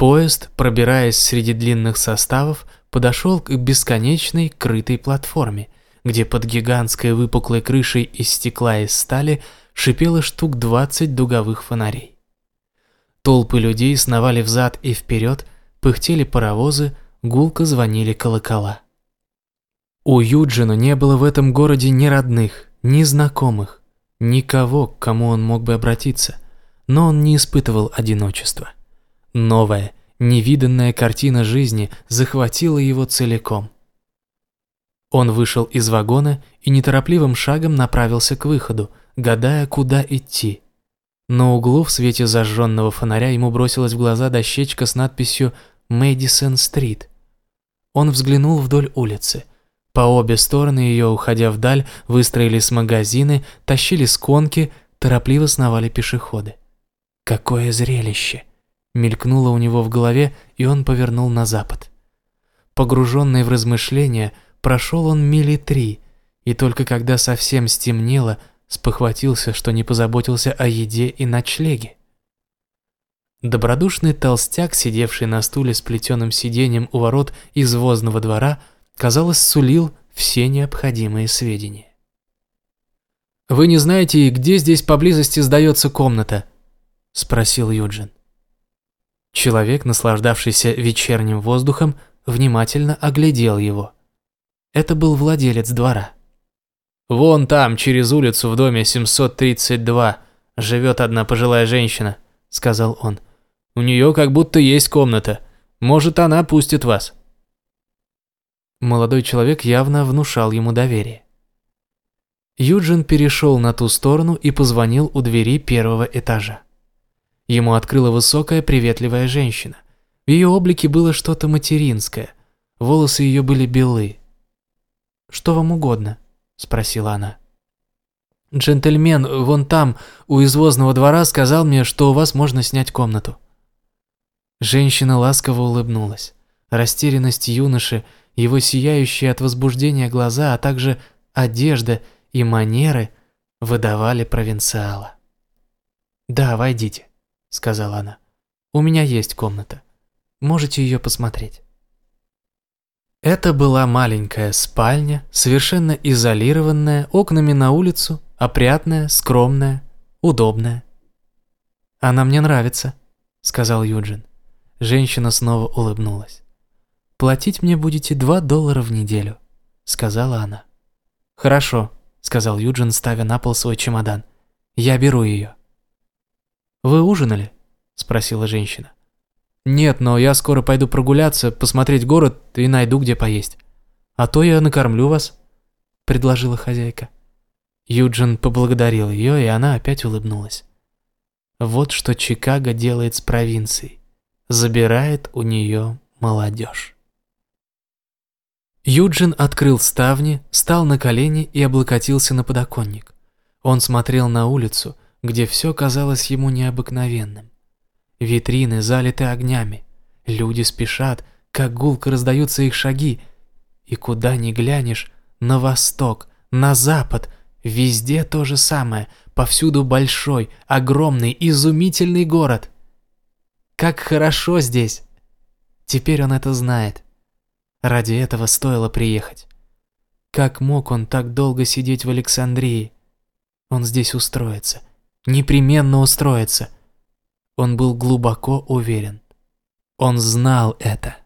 Поезд, пробираясь среди длинных составов, подошел к бесконечной крытой платформе, где под гигантской выпуклой крышей из стекла и стали шипело штук 20 дуговых фонарей. Толпы людей сновали взад и вперед, пыхтели паровозы, гулко звонили колокола. У Юджина не было в этом городе ни родных, ни знакомых, никого, к кому он мог бы обратиться, но он не испытывал одиночества. Новая, невиданная картина жизни захватила его целиком. Он вышел из вагона и неторопливым шагом направился к выходу, гадая, куда идти. На углу в свете зажженного фонаря ему бросилась в глаза дощечка с надписью «Мэдисон-стрит». Он взглянул вдоль улицы. По обе стороны ее, уходя вдаль, выстроились магазины, тащились конки, торопливо сновали пешеходы. Какое зрелище! Мелькнуло у него в голове, и он повернул на запад. Погруженный в размышления, прошел он мили три, и только когда совсем стемнело, спохватился, что не позаботился о еде и ночлеге. Добродушный толстяк, сидевший на стуле с плетеным сиденьем у ворот извозного двора, казалось, сулил все необходимые сведения. «Вы не знаете, где здесь поблизости сдается комната?» – спросил Юджин. Человек, наслаждавшийся вечерним воздухом, внимательно оглядел его. Это был владелец двора. «Вон там, через улицу, в доме 732, живет одна пожилая женщина», – сказал он. «У нее как будто есть комната. Может, она пустит вас». Молодой человек явно внушал ему доверие. Юджин перешел на ту сторону и позвонил у двери первого этажа. Ему открыла высокая приветливая женщина. В ее облике было что-то материнское. Волосы ее были белы. «Что вам угодно?» – спросила она. «Джентльмен вон там, у извозного двора, сказал мне, что у вас можно снять комнату». Женщина ласково улыбнулась. Растерянность юноши, его сияющие от возбуждения глаза, а также одежда и манеры выдавали провинциала. «Да, войдите» сказала она. «У меня есть комната. Можете ее посмотреть». Это была маленькая спальня, совершенно изолированная, окнами на улицу, опрятная, скромная, удобная. «Она мне нравится», — сказал Юджин. Женщина снова улыбнулась. «Платить мне будете два доллара в неделю», — сказала она. «Хорошо», — сказал Юджин, ставя на пол свой чемодан. «Я беру ее». «Вы ужинали?» – спросила женщина. «Нет, но я скоро пойду прогуляться, посмотреть город и найду, где поесть. А то я накормлю вас», – предложила хозяйка. Юджин поблагодарил ее, и она опять улыбнулась. Вот что Чикаго делает с провинцией. Забирает у нее молодежь. Юджин открыл ставни, стал на колени и облокотился на подоконник. Он смотрел на улицу, где все казалось ему необыкновенным. Витрины залиты огнями, люди спешат, как гулко раздаются их шаги, и куда ни глянешь, на восток, на запад, везде то же самое, повсюду большой, огромный, изумительный город. Как хорошо здесь! Теперь он это знает. Ради этого стоило приехать. Как мог он так долго сидеть в Александрии? Он здесь устроится непременно устроится. Он был глубоко уверен. Он знал это.